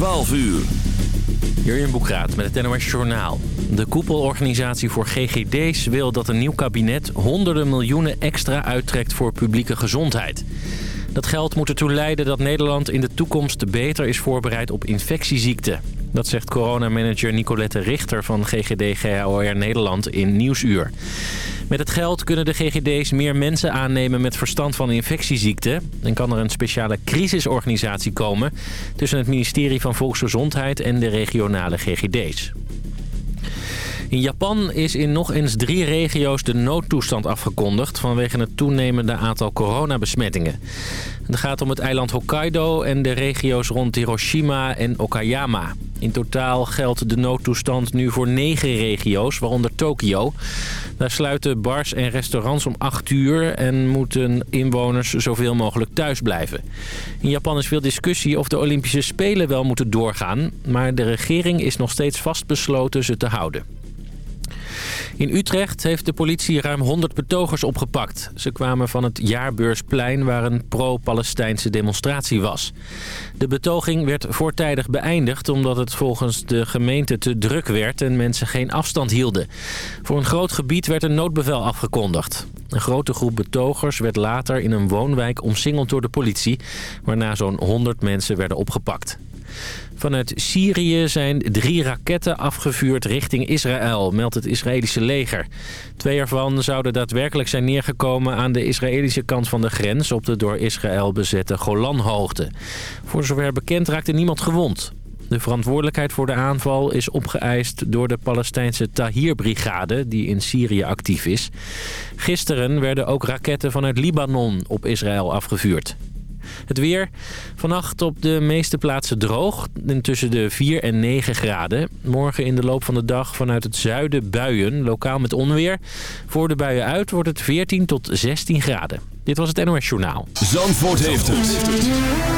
12 uur. Jurjen Boekraat met het NOS Journaal. De koepelorganisatie voor GGD's wil dat een nieuw kabinet honderden miljoenen extra uittrekt voor publieke gezondheid. Dat geld moet ertoe leiden dat Nederland in de toekomst beter is voorbereid op infectieziekten. Dat zegt coronamanager Nicolette Richter van GGD GHOR Nederland in Nieuwsuur. Met het geld kunnen de GGD's meer mensen aannemen met verstand van infectieziekten... en kan er een speciale crisisorganisatie komen... tussen het ministerie van Volksgezondheid en de regionale GGD's. In Japan is in nog eens drie regio's de noodtoestand afgekondigd... vanwege het toenemende aantal coronabesmettingen. Het gaat om het eiland Hokkaido en de regio's rond Hiroshima en Okayama. In totaal geldt de noodtoestand nu voor negen regio's, waaronder Tokio. Daar sluiten bars en restaurants om 8 uur en moeten inwoners zoveel mogelijk thuis blijven. In Japan is veel discussie of de Olympische Spelen wel moeten doorgaan... maar de regering is nog steeds vastbesloten ze te houden. In Utrecht heeft de politie ruim 100 betogers opgepakt. Ze kwamen van het Jaarbeursplein waar een pro-Palestijnse demonstratie was. De betoging werd voortijdig beëindigd omdat het volgens de gemeente te druk werd en mensen geen afstand hielden. Voor een groot gebied werd een noodbevel afgekondigd. Een grote groep betogers werd later in een woonwijk omsingeld door de politie... waarna zo'n 100 mensen werden opgepakt. Vanuit Syrië zijn drie raketten afgevuurd richting Israël, meldt het Israëlische leger. Twee ervan zouden daadwerkelijk zijn neergekomen aan de Israëlische kant van de grens... op de door Israël bezette Golanhoogte. Voor zover bekend raakte niemand gewond. De verantwoordelijkheid voor de aanval is opgeëist door de Palestijnse Tahir-brigade... die in Syrië actief is. Gisteren werden ook raketten vanuit Libanon op Israël afgevuurd. Het weer. Vannacht op de meeste plaatsen droog. Tussen de 4 en 9 graden. Morgen in de loop van de dag vanuit het zuiden buien. Lokaal met onweer. Voor de buien uit wordt het 14 tot 16 graden. Dit was het NOS Journaal. Zandvoort heeft het.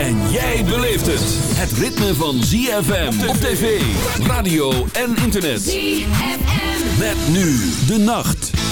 En jij beleeft het. Het ritme van ZFM op tv, radio en internet. ZFM. Met nu de nacht.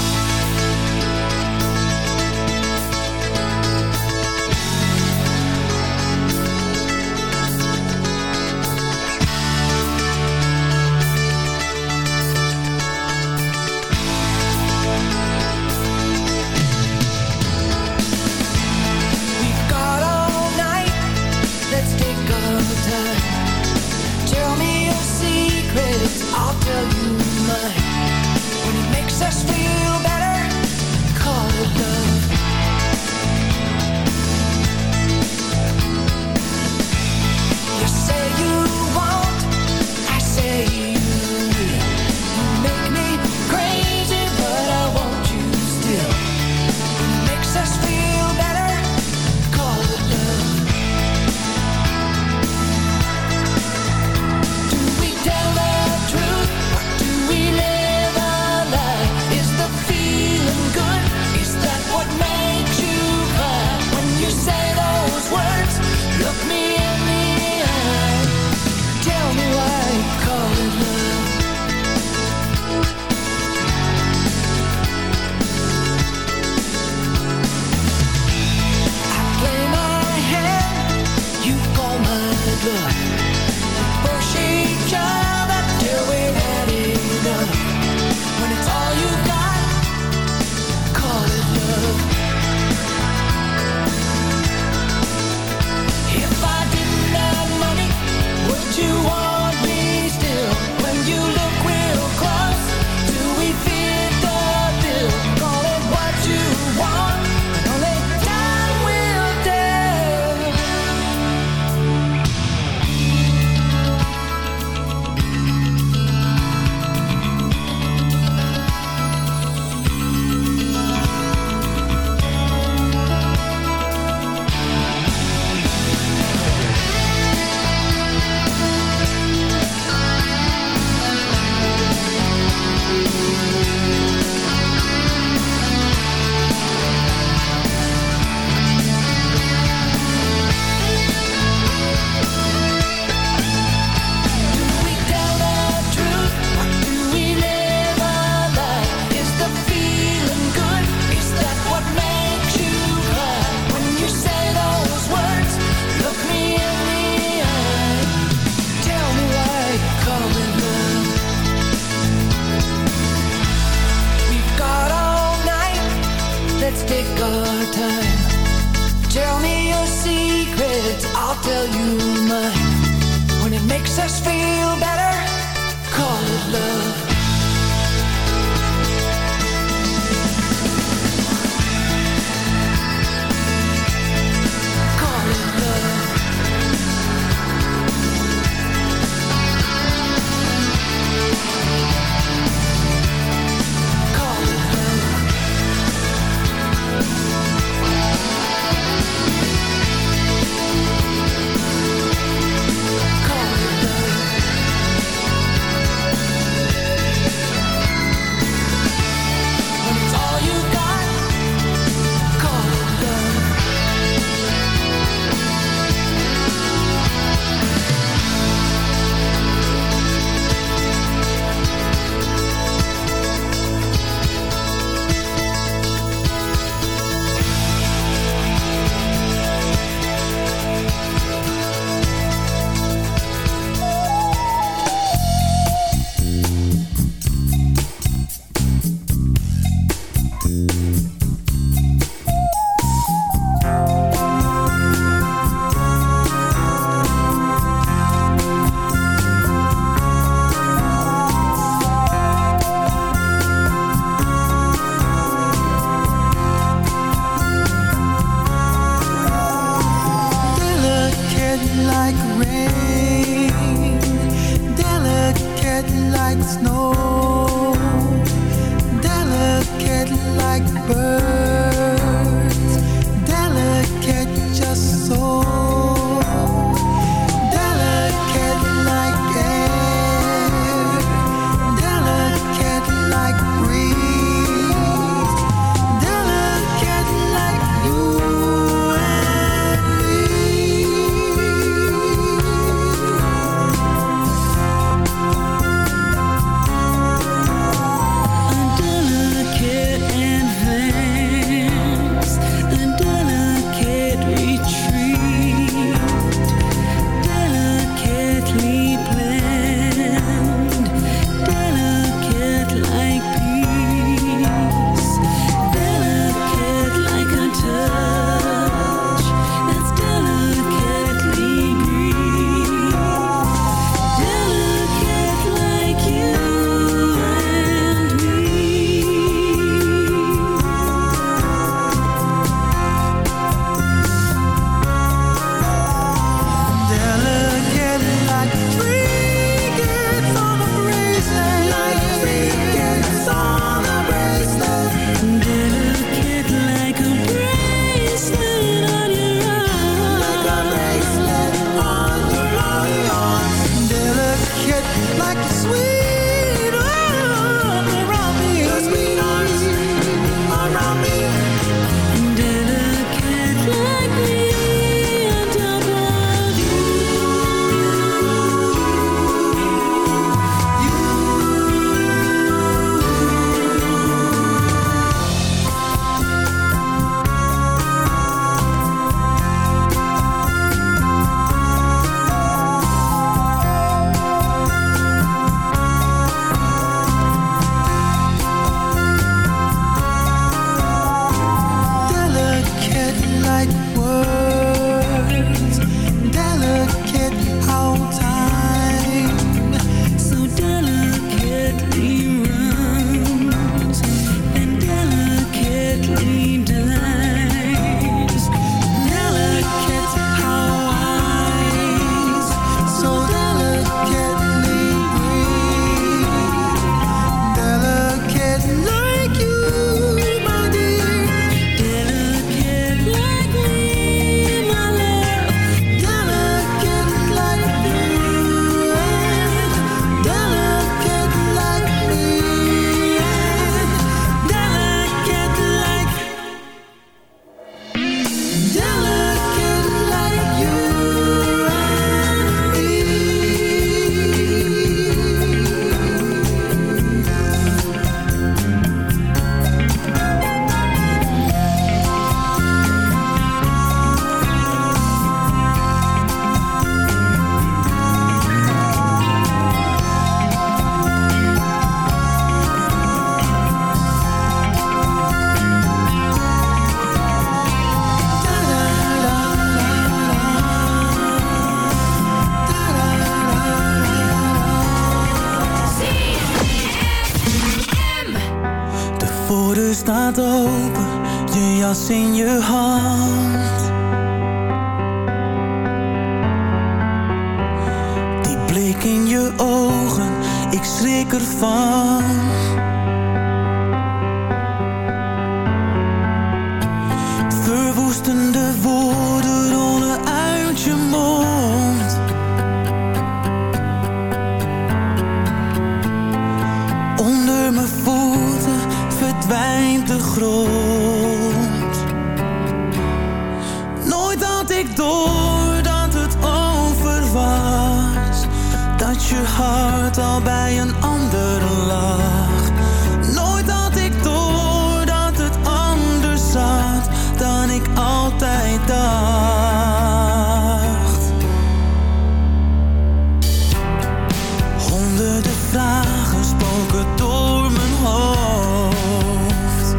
vragen spoken door mijn hoofd.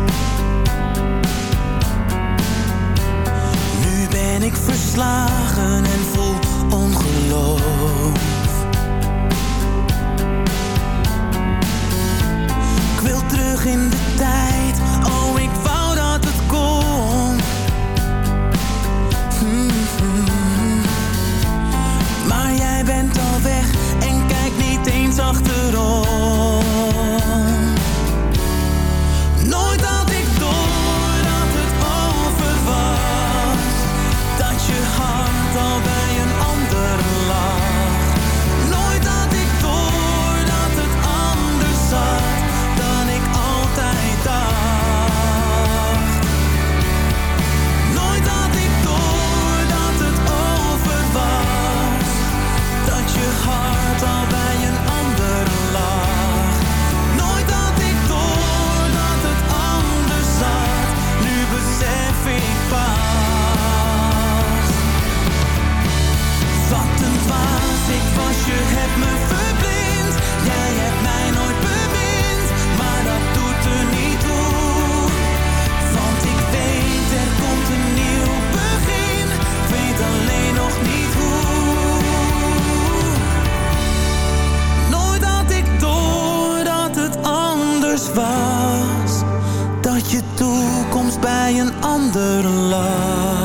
Nu ben ik verslagen en vol ongeloof. Ik wil terug in de tijd toekomst bij een ander land.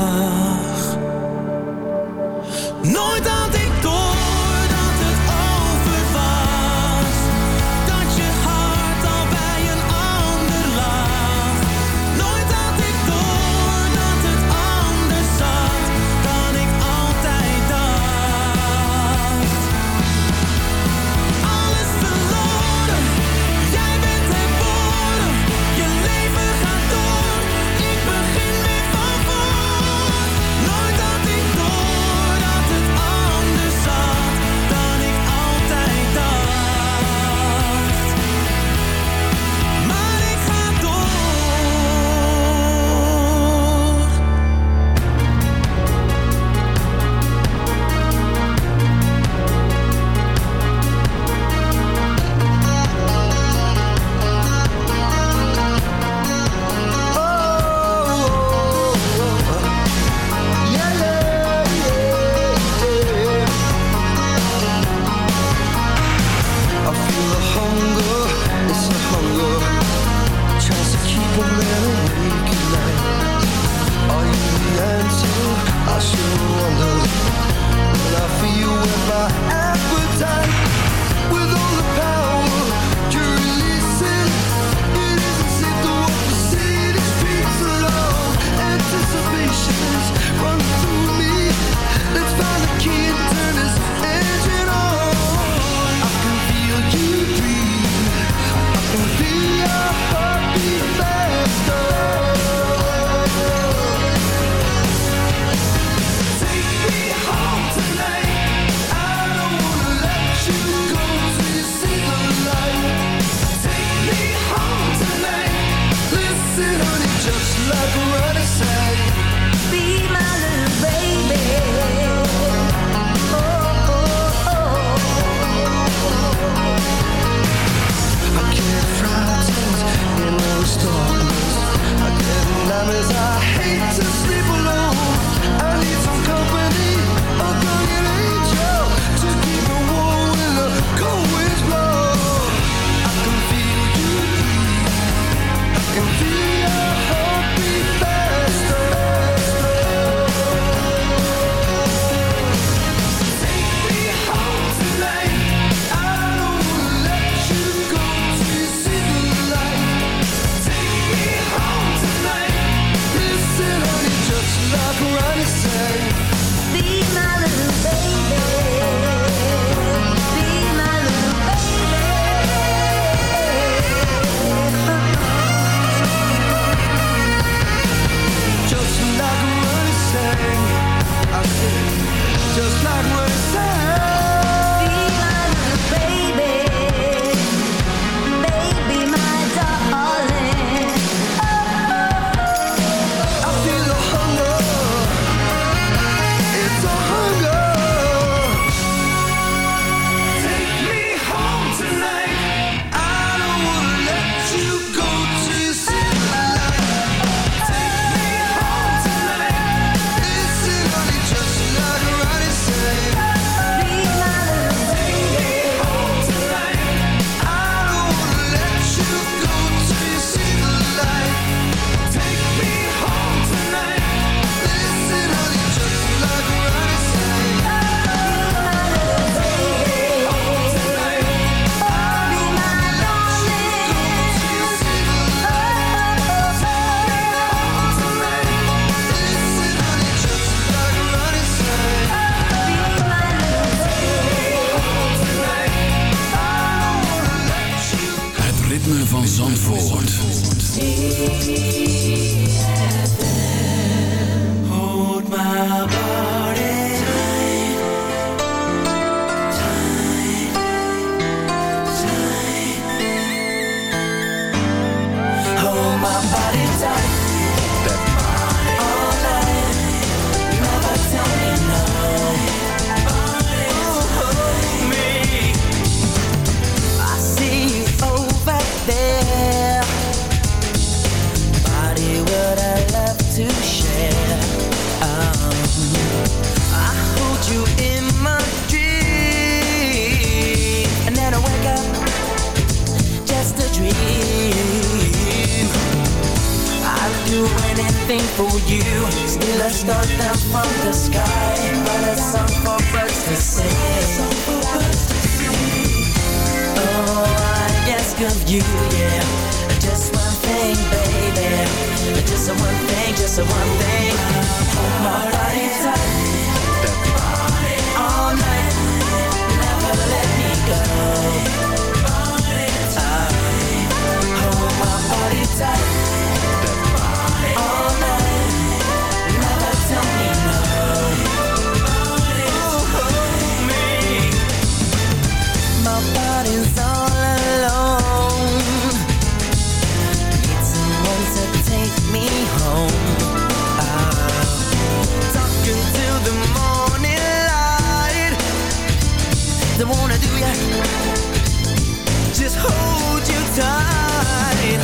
Just hold you tight.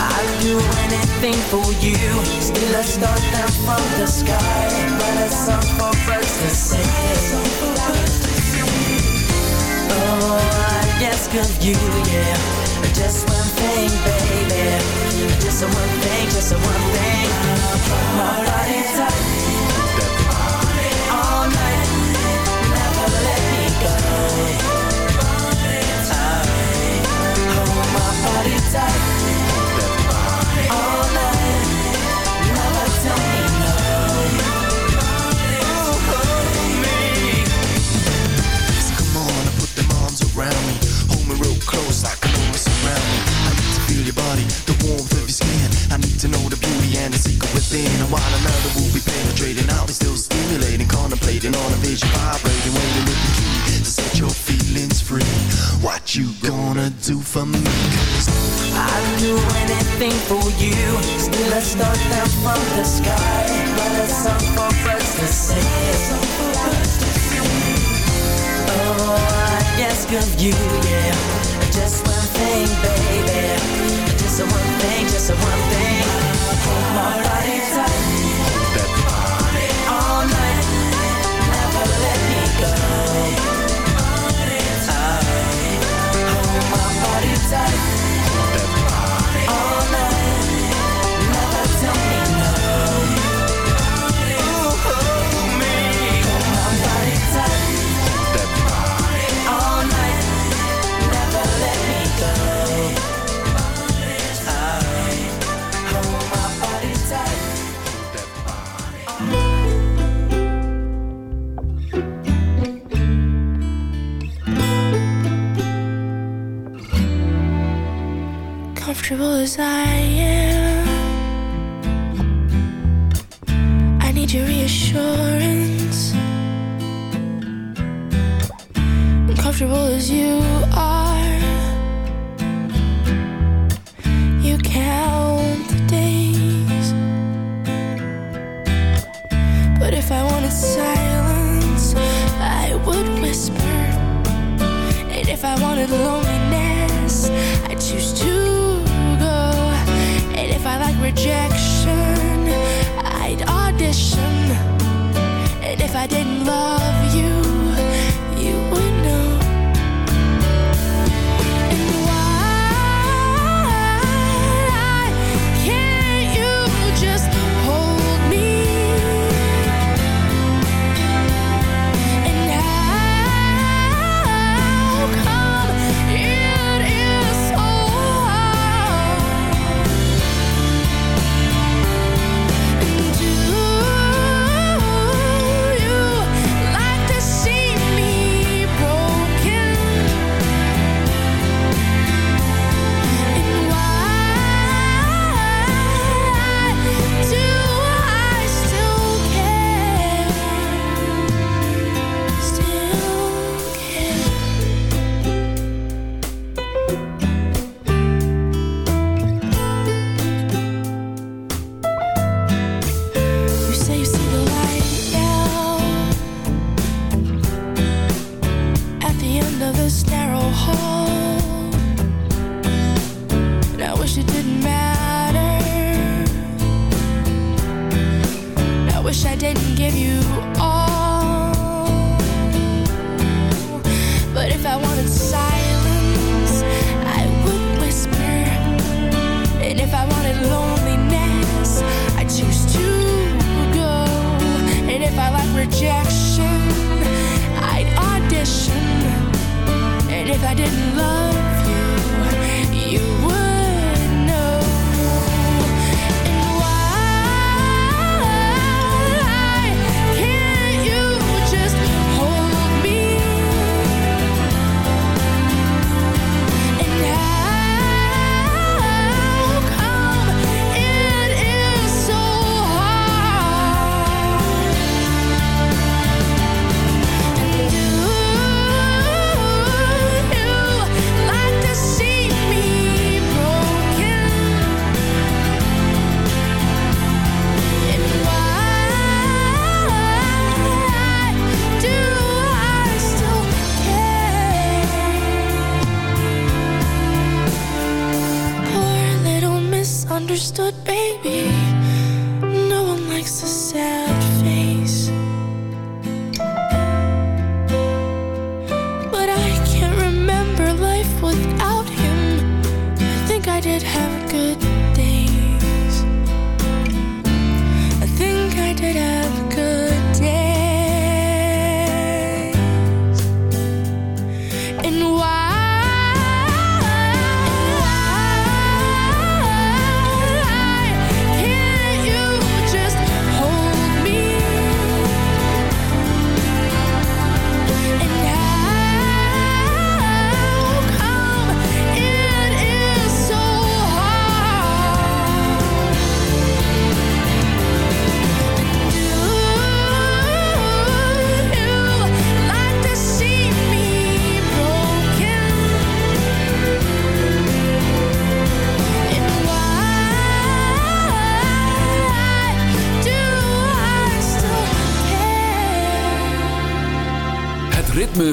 I'd do anything for you. Still a from the sky, a song for birds to sing. Oh, I ask of you, yeah. Just one thing, baby. Just one thing, just one thing. My body tight. Come on put them arms around me. Hold me real close like you surround me. I need to feel your body, the warmth of your skin. I need to know the beauty and the secret within. While another will be penetrating I'll be still stimulating, contemplating on a vision Vibrating, waiting with the You gonna do for me? I'd do anything for you. Still a star down from the sky, but a song for birds to sing. Oh, I ask of you, yeah. Just one thing, baby. Just a one thing, just a one thing. Hold my body tight. All night. Never let me go. Tight. Comfortable as I am. this narrow hall. And I wish it didn't matter. I wish I didn't give you all. But if I wanted silence I would whisper. And if I wanted loneliness I'd choose to go. And if I like rejection I'd audition if I didn't love you, you would.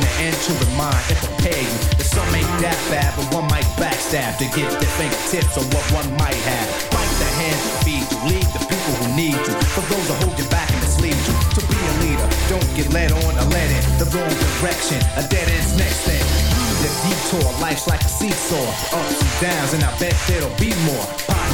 designed to the mind if I pay you. If some ain't that bad, but one might backstab to give their fingertips on what one might have. Fight the hands that feed you, lead the people who need you. For those that hold you back and mislead you. To be a leader, don't get led on or led in the wrong direction. A dead end's next thing. The detour, life's like a seesaw, ups and downs, and I bet there'll be more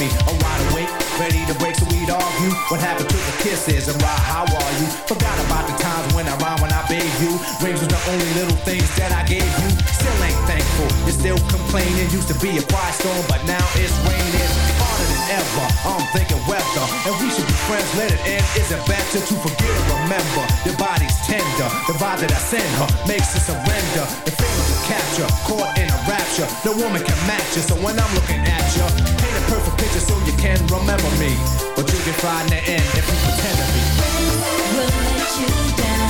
me. I'm wide awake, ready to break so we'd argue. What happened to the kisses and why, how are you? Forgot about the times when I rhymed when I bathed you. Rings was the only little things that I gave you. Still ain't thankful, you're still complaining. Used to be a quiet storm, but now it's raining. Harder than ever, I'm thinking weather. And we should be it end. Is it better to forget or remember? Your body's tender, the vibe that I send her makes her surrender. The feeling to capture, caught in a rapture. No woman can match you, so when I'm looking at you, paint a perfect picture so you can remember me. But you can find the end if you pretend to be. We'll let you down.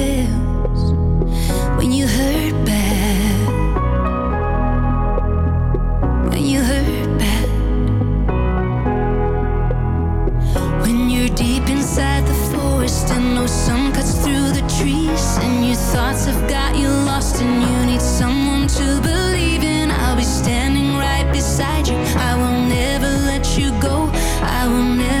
I will never